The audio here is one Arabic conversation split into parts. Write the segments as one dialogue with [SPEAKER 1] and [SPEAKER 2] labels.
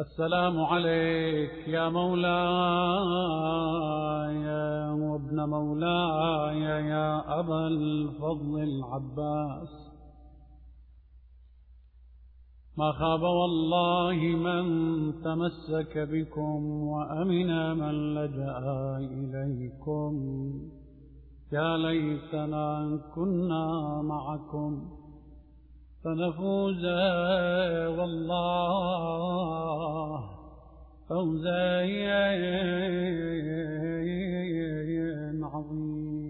[SPEAKER 1] السلام عليك يا مولاي وابن مولاي يا أبا الفضل العباس. ما خاب والله من تمسك بكم وأمن من لجأ إليكم. يا ليتنا كنا معكم. فنفوز والله فوزا عظيما.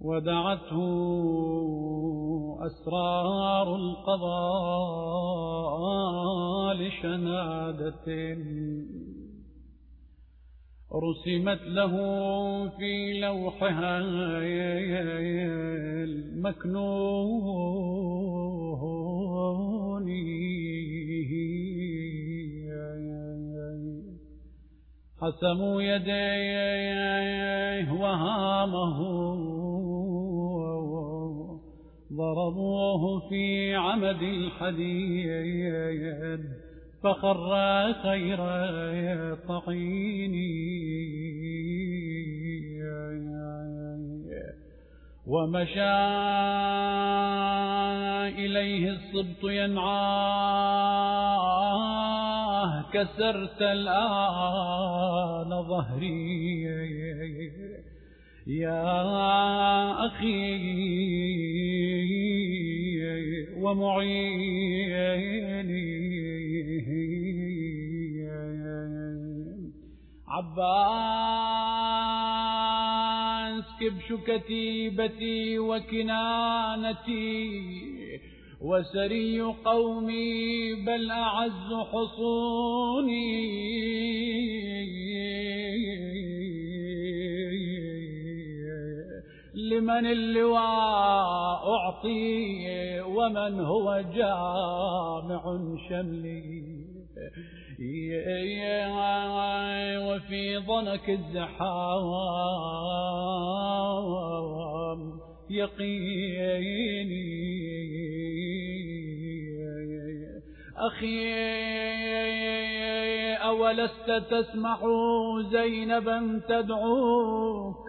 [SPEAKER 1] ودعته أسرار القضاء لشنادة رسمت له في لوحها المكنون. حسموا يديه وهامه. ضربوه في عمد الحديد. فخر خير طعين ومشى إليه الصبط ينعاه كسرت الآن ظهري. يا أخي ومعيني. عباس كبش كتيبتي وكنانتي وسري قومي بل أعز حصوني. لمن اللواء أعطي ومن هو جامع شملي. وفي ضنك الزحام يقيني أخي أولست تسمع زينبا تدعوك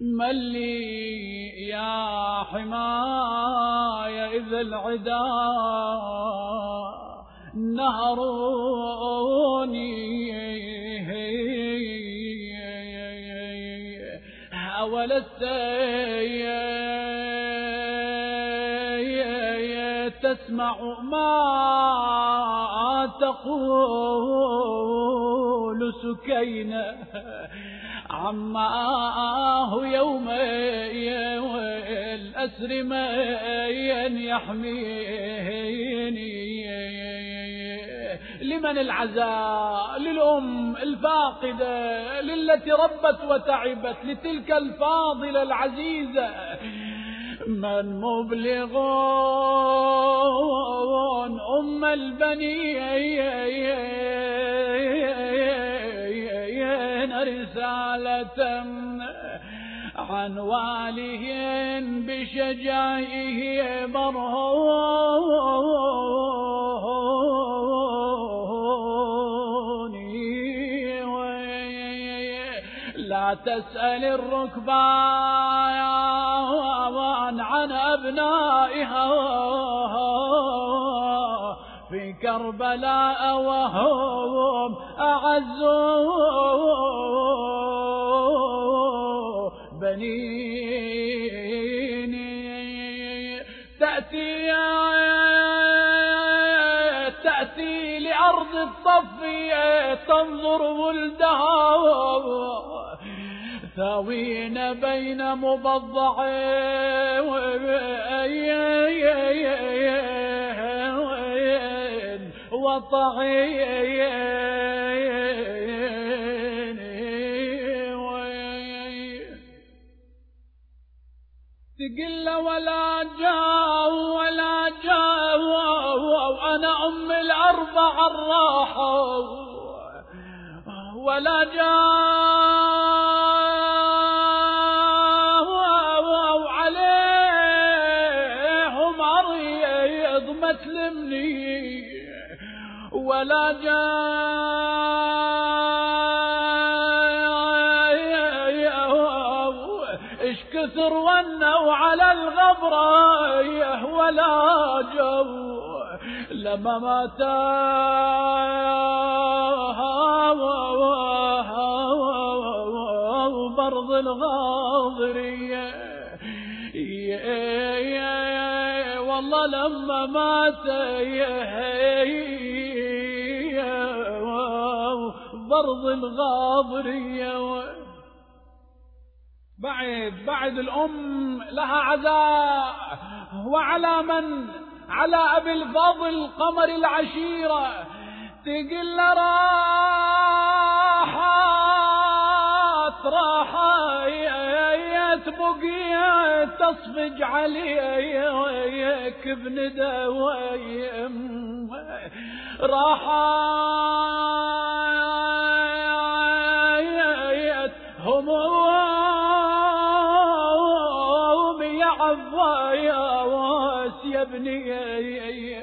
[SPEAKER 1] من لي يا حماي إذا العداء نهروني. أولست تسمع ما تقول سكينة عماه يوم الأسر من يحميني؟ لمن العزاء للأم الفاقدة للتي ربت وتعبت لتلك الفاضلة العزيزة. من مبلغون أم البنين رسالة عن والهن بشجائه برهوني تسأل الركبان عن أبنائها في كربلاء وهم أعزوا بنيني تأتي تأتي لأرض الطفية تنظر ولدها ثاوين بين مبضعين وطعين. تقل ولا جاء ولا جاء وأنا أم الأربع الراحة. ولا جاء تلمني ولا جاء اش كثر ونوا على الغبرة ولا جو. لما مات برض الغاضرية. والله لما مات برض الغاضرية بعد بعد الأم لها عزاء. وعلى من؟ على أبي الفضل قمر العشيرة. تقل راحات راحات بقيت تصفج عليك بندويم راحات هموم يا عباس يا ابني.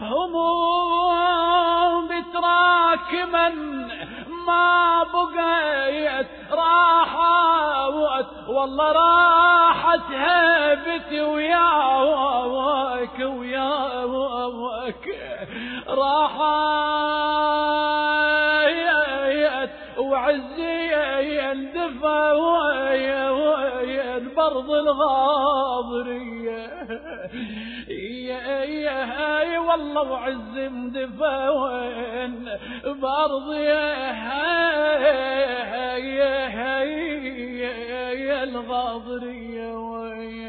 [SPEAKER 1] هموم بتراكما بقيت راحت والله راحت هيبتي وياك وياك راحت وعزي ويا ويا برض الغاضرية. يا هاي والله وعز مدفى وين برض يا الغاضرية وين